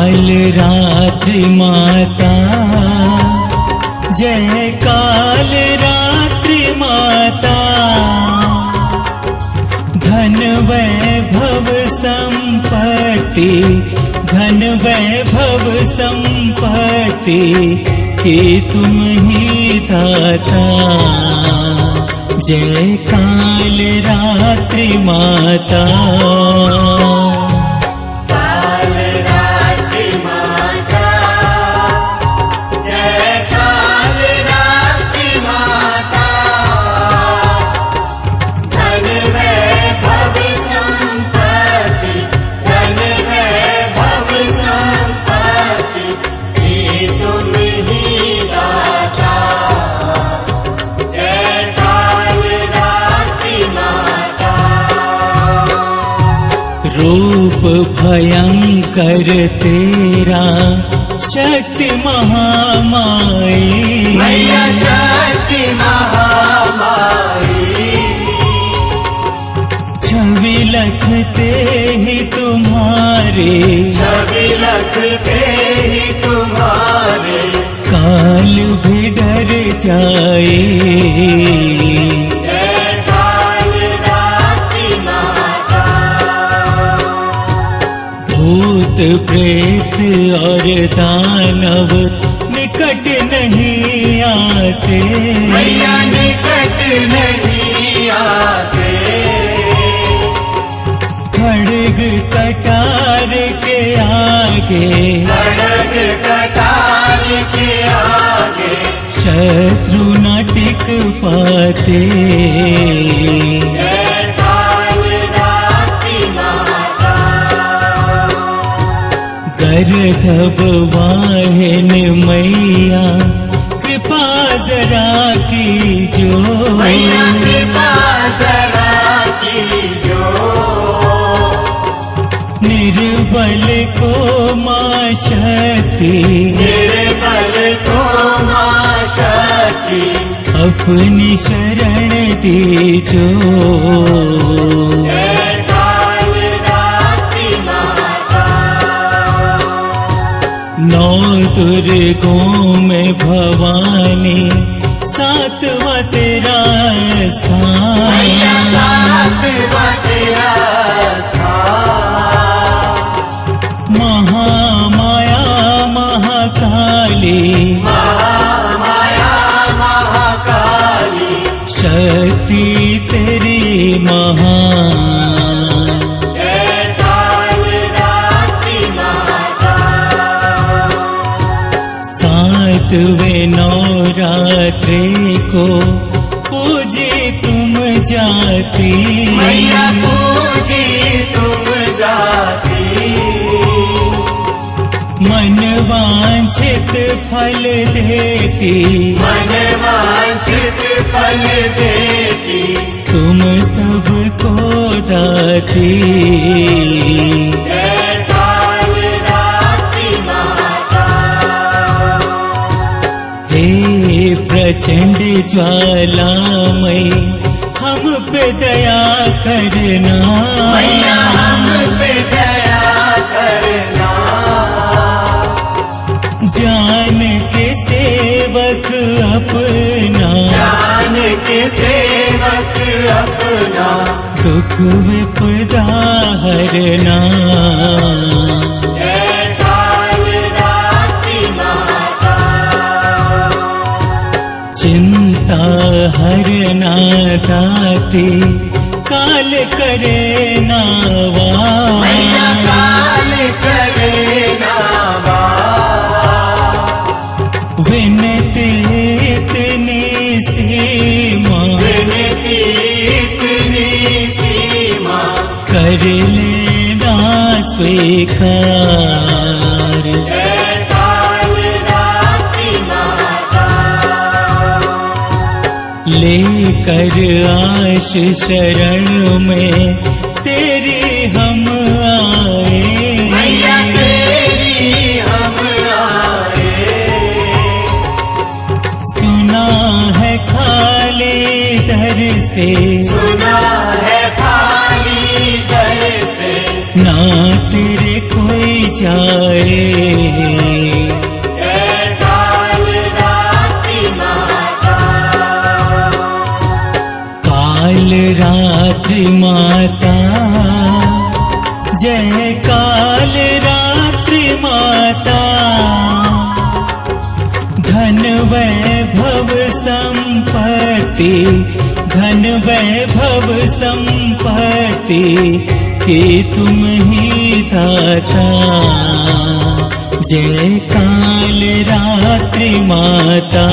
काल रात्रि माता, जय काल रात्रि माता। धन वैभव संपत्ति, धन वैभव संपत्ति के तुम ही दाता। जय काल रात्रि माता। रूप भयंकर तेरा शक्ति महामाई। मैया शक्ति छवि लखते ही तुम्हारे। छवि लखते ही तुम्हारे। काल भी डर जाए भूत प्रेत और दानव निकट नहीं आते। मैया निकट नहीं आते। खड़ग कटार के आगे। खड़ग कटार के आगे। शत्रु न टिक पाते। गर्धव वाहन मैया कृपा जरा की जो मैया कृपा जरा की जो निर्बल को माँ शक्ति निर्बल को माँ शक्ति अपनी शरण दीजो दुर्गों में भवानी सातवा तेरा स्थान। महामाया महाकाली महाकाली शक्ति तेरी महान। सातवें नवरात्रि को पूजे तुम जाती। मैया पूजी तुम जाती। मन वांछित फल देती। मन वांछित फल देती। तुम सबको दाती प्रचंड ज्वालामय हम पे दया करना। हम पे दया करना। जान के सेवक अपना। जान के सेवक अपना। दुख विपदा हरना। चिंता हरना दाते काल करे नावा। काल लेकर आश शरण में तेरी हम आए। सुना है खाली दर से। सुना है खाली दर से। ना तेरे कोई जाए। रात्रि माता। जय काल रात्रि माता। धन वैभव संपत्ति धन वैभव संपत्ति के तुम ही दाता। जय काल रात्रि माता।